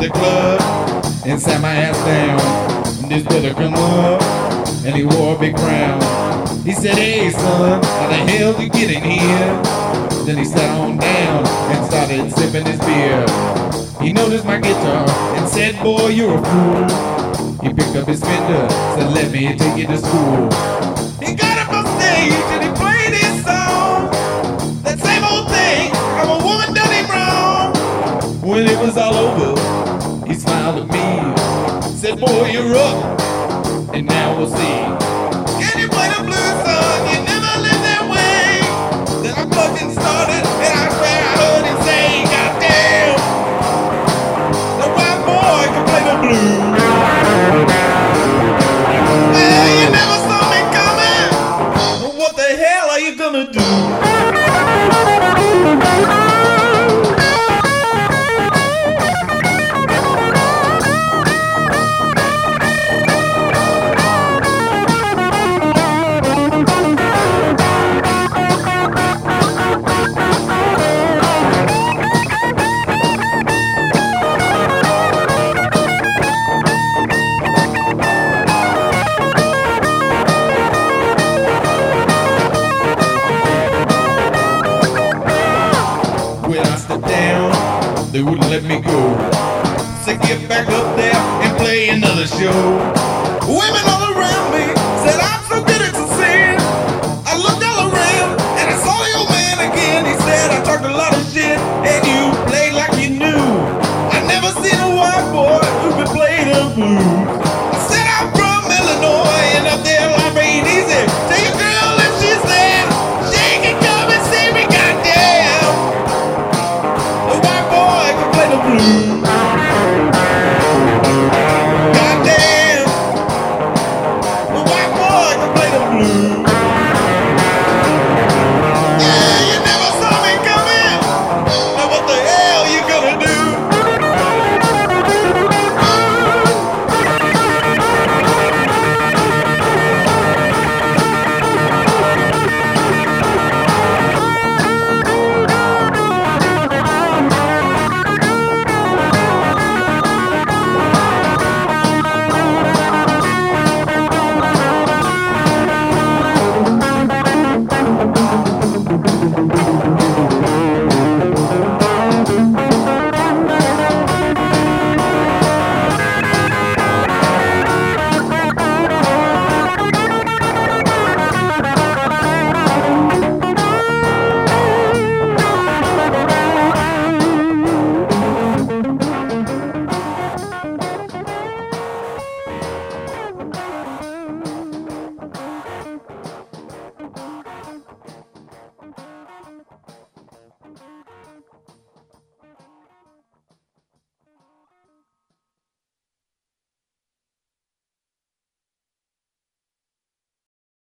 the club and sat my ass down. And this brother come up and he wore a big crown. He said, Hey son, how the hell you get in here? Then he sat on down and started sipping his beer. He noticed my guitar and said, Boy, you're a fool. He picked up his Fender, said, Let me take you to school. He got up on stage and he played his song. That same old thing, I'm a woman done him wrong. When it was all over, Said, Boy, you're up. And now we'll see. They wouldn't let me go. Said get back up there and play another show. Women all around me said I'm so good at singing. I looked all around and I saw the old man again. He said I talked a lot of shit and you played like you knew. I never seen a white boy who could play the blues.